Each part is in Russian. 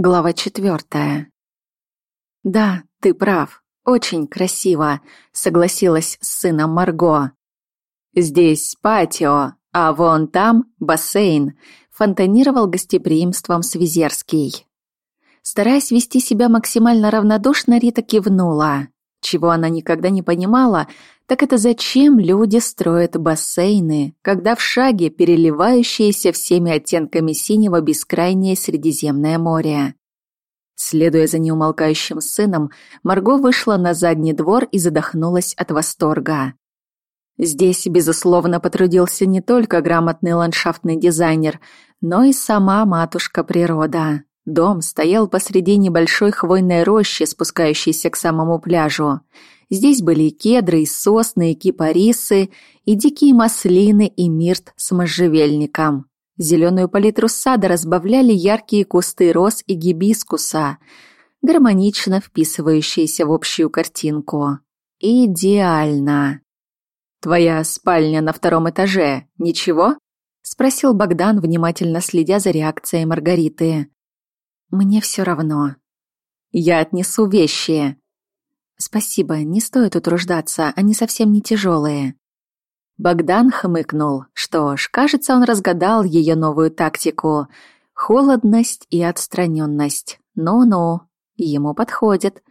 Глава четвертая. «Да, ты прав. Очень красиво», — согласилась с сыном Марго. «Здесь патио, а вон там бассейн», — фонтанировал гостеприимством Свизерский. Стараясь вести себя максимально равнодушно, Рита кивнула. Чего она никогда не понимала, так это зачем люди строят бассейны, когда в шаге переливающееся всеми оттенками синего бескрайнее Средиземное море. Следуя за неумолкающим сыном, Марго вышла на задний двор и задохнулась от восторга. Здесь, безусловно, потрудился не только грамотный ландшафтный дизайнер, но и сама матушка природа. Дом стоял посреди небольшой хвойной рощи, спускающейся к самому пляжу. Здесь были и кедры, и сосны, и кипарисы, и дикие маслины, и мирт с можжевельником. Зеленую палитру сада разбавляли яркие кусты роз и гибискуса, гармонично вписывающиеся в общую картинку. Идеально. «Твоя спальня на втором этаже, ничего?» — спросил Богдан, внимательно следя за реакцией Маргариты. «Мне все равно. Я отнесу вещи. «Спасибо, не стоит утруждаться, они совсем не тяжелые». Богдан хмыкнул. Что ж, кажется, он разгадал ее новую тактику. Холодность и отстраненность. Ну-ну, ему подходит.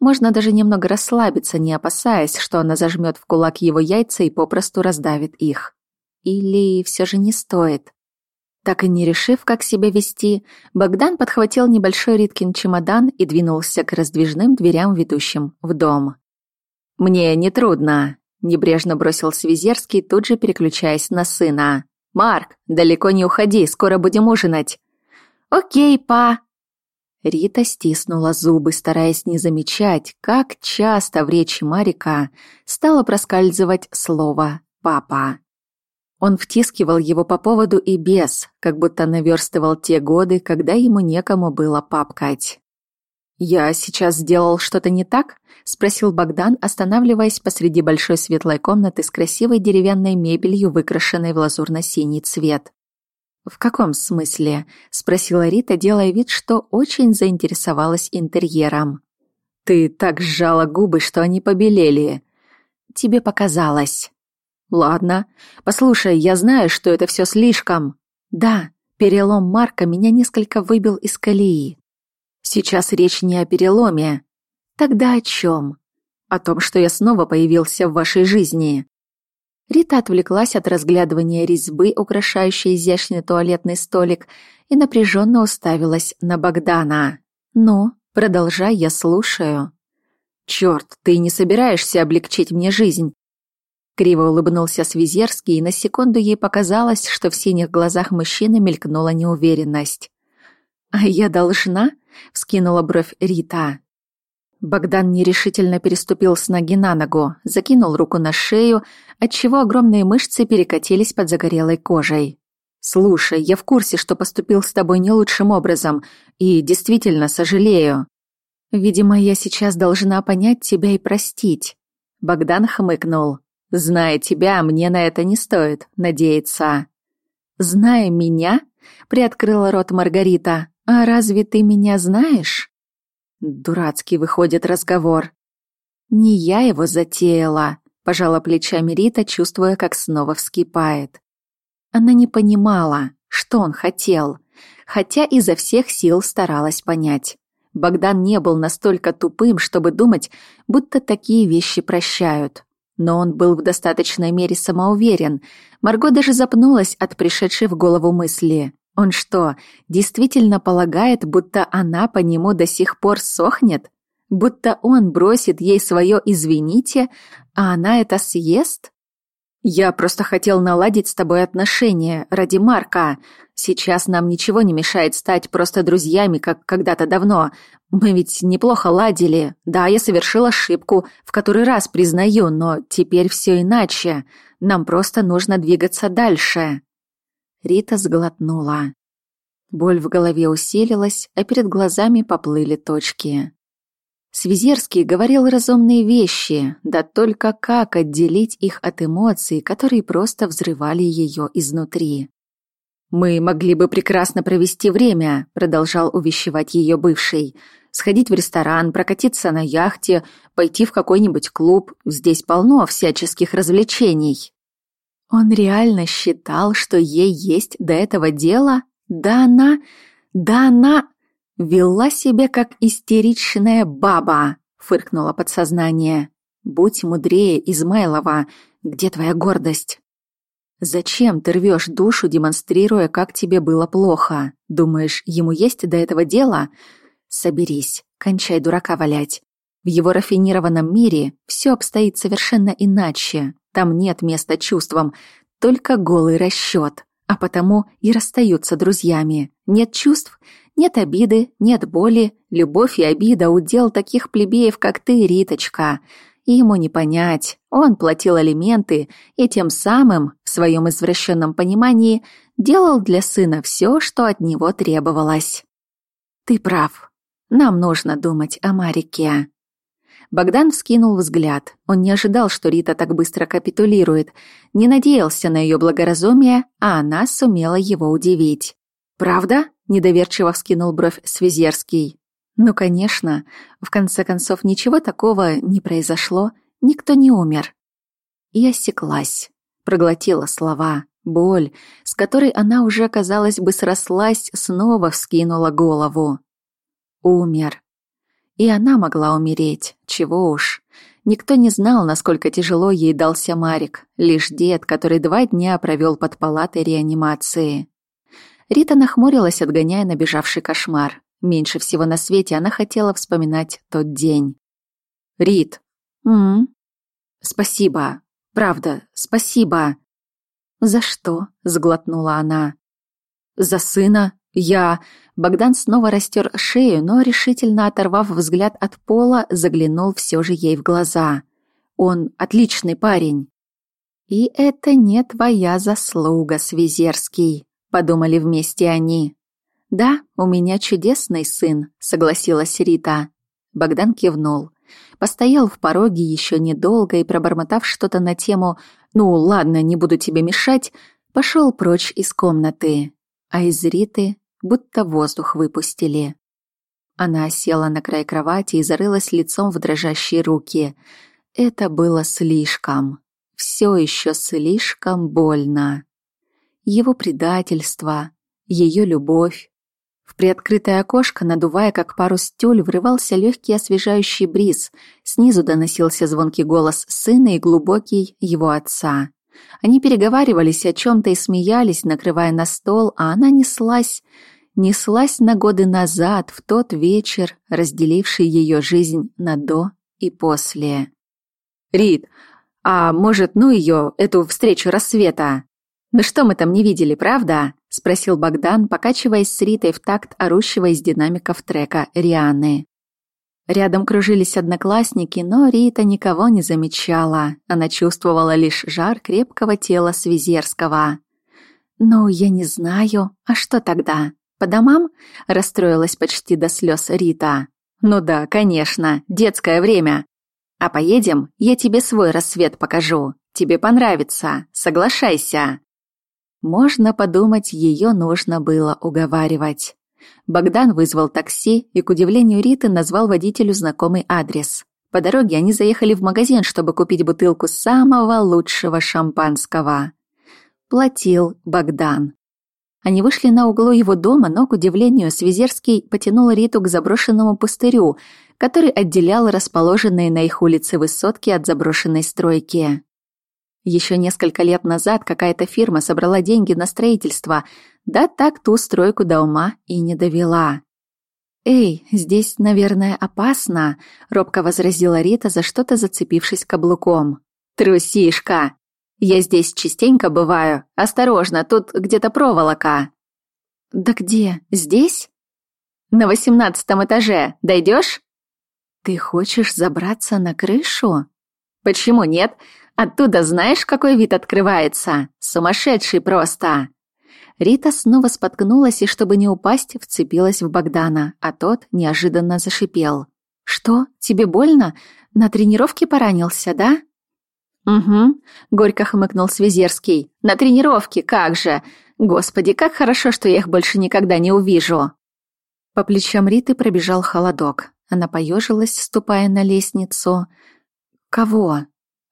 Можно даже немного расслабиться, не опасаясь, что она зажмет в кулак его яйца и попросту раздавит их. Или все же не стоит. Так и не решив, как себя вести, Богдан подхватил небольшой Риткин чемодан и двинулся к раздвижным дверям, ведущим в дом. «Мне не трудно», — небрежно бросил Свизерский, тут же переключаясь на сына. «Марк, далеко не уходи, скоро будем ужинать». «Окей, па». Рита стиснула зубы, стараясь не замечать, как часто в речи Марика стало проскальзывать слово «папа». Он втискивал его по поводу и без, как будто наверстывал те годы, когда ему некому было папкать. «Я сейчас сделал что-то не так?» — спросил Богдан, останавливаясь посреди большой светлой комнаты с красивой деревянной мебелью, выкрашенной в лазурно-синий цвет. «В каком смысле?» — спросила Рита, делая вид, что очень заинтересовалась интерьером. «Ты так сжала губы, что они побелели. Тебе показалось». Ладно. Послушай, я знаю, что это все слишком. Да, перелом Марка меня несколько выбил из колеи. Сейчас речь не о переломе. Тогда о чем? О том, что я снова появился в вашей жизни. Рита отвлеклась от разглядывания резьбы, украшающей изящный туалетный столик, и напряженно уставилась на Богдана. «Ну, продолжай, я слушаю». «Черт, ты не собираешься облегчить мне жизнь. Криво улыбнулся Свизерский, и на секунду ей показалось, что в синих глазах мужчины мелькнула неуверенность. «А я должна?» — вскинула бровь Рита. Богдан нерешительно переступил с ноги на ногу, закинул руку на шею, отчего огромные мышцы перекатились под загорелой кожей. «Слушай, я в курсе, что поступил с тобой не лучшим образом, и действительно сожалею. Видимо, я сейчас должна понять тебя и простить». Богдан хмыкнул. Зная тебя, мне на это не стоит надеяться. Зная меня? Приоткрыла рот Маргарита. А разве ты меня знаешь? Дурацкий выходит разговор. Не я его затеяла, пожала плечами Рита, чувствуя, как снова вскипает. Она не понимала, что он хотел, хотя изо всех сил старалась понять. Богдан не был настолько тупым, чтобы думать, будто такие вещи прощают. Но он был в достаточной мере самоуверен. Марго даже запнулась от пришедшей в голову мысли. Он что, действительно полагает, будто она по нему до сих пор сохнет? Будто он бросит ей свое «извините», а она это съест? «Я просто хотел наладить с тобой отношения ради Марка. Сейчас нам ничего не мешает стать просто друзьями, как когда-то давно. Мы ведь неплохо ладили. Да, я совершил ошибку, в который раз признаю, но теперь все иначе. Нам просто нужно двигаться дальше». Рита сглотнула. Боль в голове усилилась, а перед глазами поплыли точки. Свизерский говорил разумные вещи, да только как отделить их от эмоций, которые просто взрывали ее изнутри. Мы могли бы прекрасно провести время, продолжал увещевать ее бывший. Сходить в ресторан, прокатиться на яхте, пойти в какой-нибудь клуб. Здесь полно всяческих развлечений. Он реально считал, что ей есть до этого дела? Да она... Да она... Вела себя как истеричная баба, фыркнула подсознание. Будь мудрее, Измайлова. Где твоя гордость? Зачем ты рвешь душу, демонстрируя, как тебе было плохо? Думаешь, ему есть до этого дела? Соберись, кончай дурака валять. В его рафинированном мире все обстоит совершенно иначе. Там нет места чувствам, только голый расчет. А потому и расстаются друзьями. Нет чувств, нет обиды, нет боли. Любовь и обида – удел таких плебеев, как ты, Риточка – и ему не понять. Он платил алименты и тем самым, в своем извращенном понимании, делал для сына все, что от него требовалось. «Ты прав. Нам нужно думать о Марике». Богдан вскинул взгляд. Он не ожидал, что Рита так быстро капитулирует, не надеялся на ее благоразумие, а она сумела его удивить. «Правда?» – недоверчиво вскинул бровь Свизерский. Ну, конечно, в конце концов ничего такого не произошло, никто не умер. И осеклась, проглотила слова, боль, с которой она уже, казалось бы, срослась, снова вскинула голову. Умер. И она могла умереть, чего уж. Никто не знал, насколько тяжело ей дался Марик, лишь дед, который два дня провел под палатой реанимации. Рита нахмурилась, отгоняя набежавший кошмар. Меньше всего на свете она хотела вспоминать тот день. «Рит!» «М -м, «Спасибо. Правда, спасибо». «За что?» — сглотнула она. «За сына. Я...» Богдан снова растер шею, но, решительно оторвав взгляд от пола, заглянул все же ей в глаза. «Он отличный парень». «И это не твоя заслуга, Свизерский», — подумали вместе они. «Да, у меня чудесный сын», — согласилась Рита. Богдан кивнул. Постоял в пороге еще недолго и, пробормотав что-то на тему «Ну, ладно, не буду тебе мешать», пошел прочь из комнаты. А из Риты будто воздух выпустили. Она села на край кровати и зарылась лицом в дрожащие руки. Это было слишком. Все еще слишком больно. Его предательство, ее любовь, в приоткрытое окошко, надувая как парус тюль, врывался легкий освежающий бриз. Снизу доносился звонкий голос сына и глубокий его отца. Они переговаривались о чем-то и смеялись, накрывая на стол, а она неслась, неслась на годы назад, в тот вечер, разделивший ее жизнь на «до» и «после». «Рит, а может, ну ее, эту встречу рассвета?» «Ну что мы там не видели, правда?» — спросил Богдан, покачиваясь с Ритой в такт орущего из динамиков трека «Рианы». Рядом кружились одноклассники, но Рита никого не замечала. Она чувствовала лишь жар крепкого тела Свизерского. «Ну, я не знаю. А что тогда? По домам?» — расстроилась почти до слез Рита. «Ну да, конечно. Детское время. А поедем? Я тебе свой рассвет покажу. Тебе понравится. Соглашайся». Можно подумать, ее нужно было уговаривать. Богдан вызвал такси и, к удивлению Риты, назвал водителю знакомый адрес. По дороге они заехали в магазин, чтобы купить бутылку самого лучшего шампанского. Платил Богдан. Они вышли на углу его дома, но, к удивлению, Свизерский потянул Риту к заброшенному пустырю, который отделял расположенные на их улице высотки от заброшенной стройки. Еще несколько лет назад какая-то фирма собрала деньги на строительство, да так ту стройку до ума и не довела. «Эй, здесь, наверное, опасно», — робко возразила Рита, за что-то зацепившись каблуком. «Трусишка! Я здесь частенько бываю. Осторожно, тут где-то проволока». «Да где? Здесь?» «На восемнадцатом этаже. Дойдешь?» «Ты хочешь забраться на крышу?» «Почему нет? Оттуда знаешь, какой вид открывается? Сумасшедший просто!» Рита снова споткнулась и, чтобы не упасть, вцепилась в Богдана, а тот неожиданно зашипел. «Что? Тебе больно? На тренировке поранился, да?» «Угу», — горько хмыкнул Свизерский. «На тренировке, как же! Господи, как хорошо, что я их больше никогда не увижу. По плечам Риты пробежал холодок. Она поежилась, ступая на лестницу. Кого?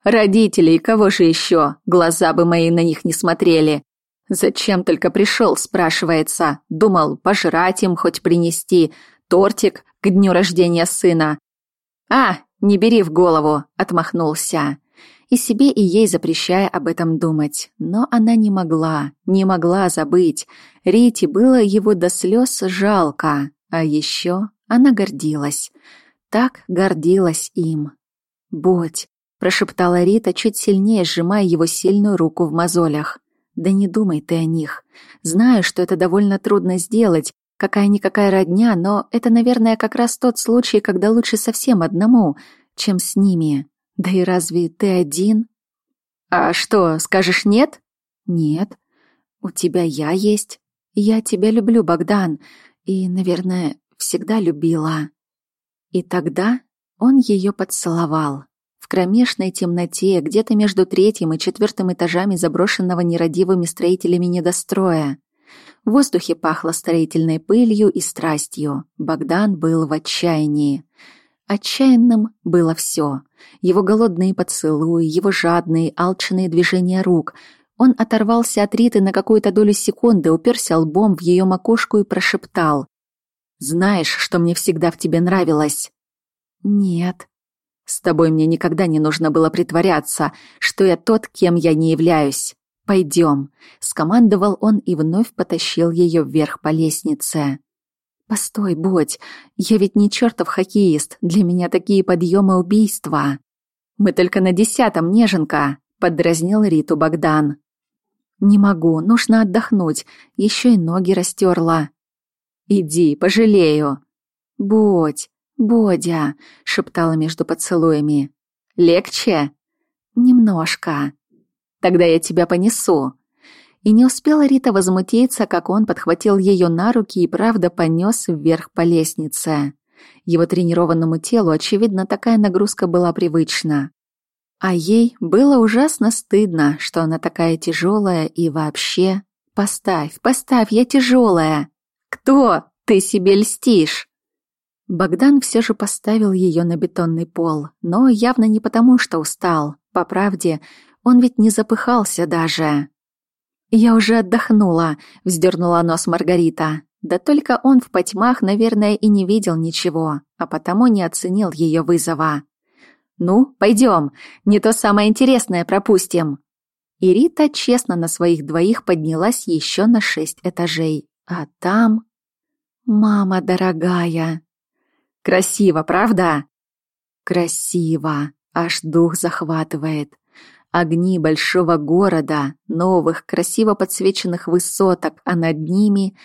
Родителей, кого же еще? Глаза бы мои на них не смотрели. Зачем только пришел, спрашивается. Думал, пожрать им хоть принести. Тортик к дню рождения сына. А, не бери в голову, отмахнулся. И себе, и ей запрещая об этом думать. Но она не могла, не могла забыть. Рите было его до слез жалко. А еще она гордилась. Так гордилась им. «Бодь», — прошептала Рита, чуть сильнее сжимая его сильную руку в мозолях. «Да не думай ты о них. Знаю, что это довольно трудно сделать, какая-никакая родня, но это, наверное, как раз тот случай, когда лучше совсем одному, чем с ними. Да и разве ты один? А что, скажешь нет? Нет. У тебя я есть. Я тебя люблю, Богдан, и, наверное, всегда любила. И тогда он ее поцеловал. В кромешной темноте, где-то между третьим и четвертым этажами заброшенного нерадивыми строителями недостроя. В воздухе пахло строительной пылью и страстью. Богдан был в отчаянии. Отчаянным было все. Его голодные поцелуи, его жадные, алчные движения рук. Он оторвался от Риты на какую-то долю секунды, уперся лбом в ее макушку и прошептал. «Знаешь, что мне всегда в тебе нравилось?» «Нет». «С тобой мне никогда не нужно было притворяться, что я тот, кем я не являюсь. Пойдем», — скомандовал он и вновь потащил ее вверх по лестнице. «Постой, Бодь, я ведь не чертов хоккеист, для меня такие подъемы убийства». «Мы только на десятом, неженка», — поддразнил Риту Богдан. «Не могу, нужно отдохнуть, еще и ноги растерла». «Иди, пожалею». «Бодь, Бодя», — шептала между поцелуями. «Легче?» «Немножко». «Тогда я тебя понесу», и не успела Рита возмутиться, как он подхватил ее на руки и правда понес вверх по лестнице. Его тренированному телу, очевидно, такая нагрузка была привычна. А ей было ужасно стыдно, что она такая тяжелая и вообще... «Поставь, поставь, я тяжелая!» «Кто? Ты себе льстишь!» Богдан все же поставил ее на бетонный пол, но явно не потому, что устал. По правде, он ведь не запыхался даже. «Я уже отдохнула», — вздернула нос Маргарита. Да только он в потьмах, наверное, и не видел ничего, а потому не оценил ее вызова. «Ну, пойдем, не то самое интересное пропустим». И Рита честно на своих двоих поднялась еще на шесть этажей. А там... «Мама дорогая!» «Красиво, правда?» «Красиво!» Аж дух захватывает. Огни большого города, новых, красиво подсвеченных высоток, а над ними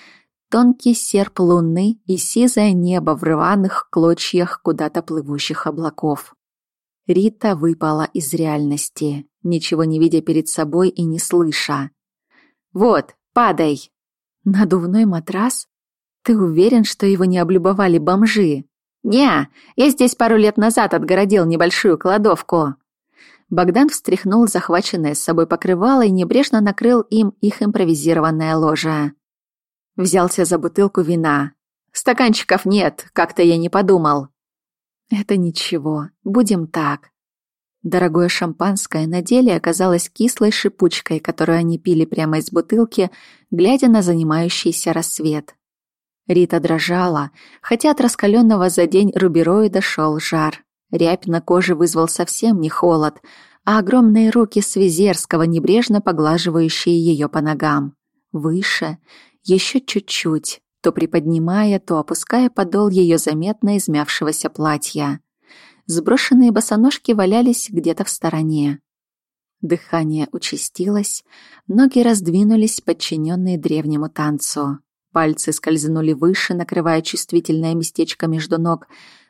тонкий серп луны и сизое небо в рваных клочьях куда-то плывущих облаков. Рита выпала из реальности, ничего не видя перед собой и не слыша. «Вот, падай!» «Надувной матрас? Ты уверен, что его не облюбовали бомжи?» «Не, я здесь пару лет назад отгородил небольшую кладовку», Богдан встряхнул захваченное с собой покрывало и небрежно накрыл им их импровизированное ложе. Взялся за бутылку вина. «Стаканчиков нет, как-то я не подумал». «Это ничего, будем так». Дорогое шампанское на деле оказалось кислой шипучкой, которую они пили прямо из бутылки, глядя на занимающийся рассвет. Рита дрожала, хотя от раскаленного за день рубероида шел жар. Рябь на коже вызвал совсем не холод, а огромные руки Свизерского, небрежно поглаживающие ее по ногам. Выше, еще чуть-чуть, то приподнимая, то опуская подол ее заметно измявшегося платья. Сброшенные босоножки валялись где-то в стороне. Дыхание участилось, ноги раздвинулись, подчиненные древнему танцу. Пальцы скользнули выше, накрывая чувствительное местечко между ног,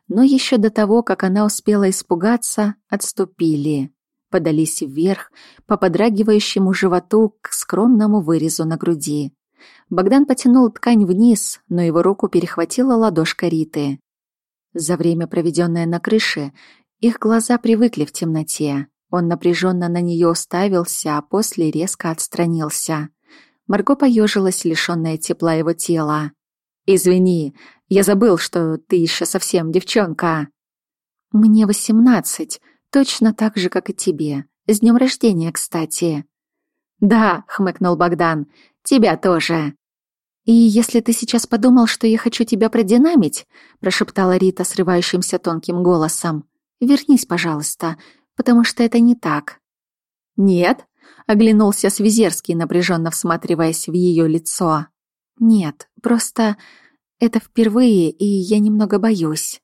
но еще до того, как она успела испугаться, отступили, подались вверх по подрагивающему животу к скромному вырезу на груди. Богдан потянул ткань вниз, но его руку перехватила ладошка Риты. За время, проведенное на крыше, их глаза привыкли в темноте. Он напряженно на нее уставился, а после резко отстранился. Марго поежилась, лишённая тепла его тела. «Извини, я забыл, что ты еще совсем девчонка». «Мне восемнадцать, точно так же, как и тебе. С днем рождения, кстати». «Да», — хмыкнул Богдан, — «тебя тоже». «И если ты сейчас подумал, что я хочу тебя продинамить», — прошептала Рита срывающимся тонким голосом, — «вернись, пожалуйста, потому что это не так». «Нет?» — оглянулся Свизерский, напряженно всматриваясь в ее лицо. «Нет, просто это впервые, и я немного боюсь».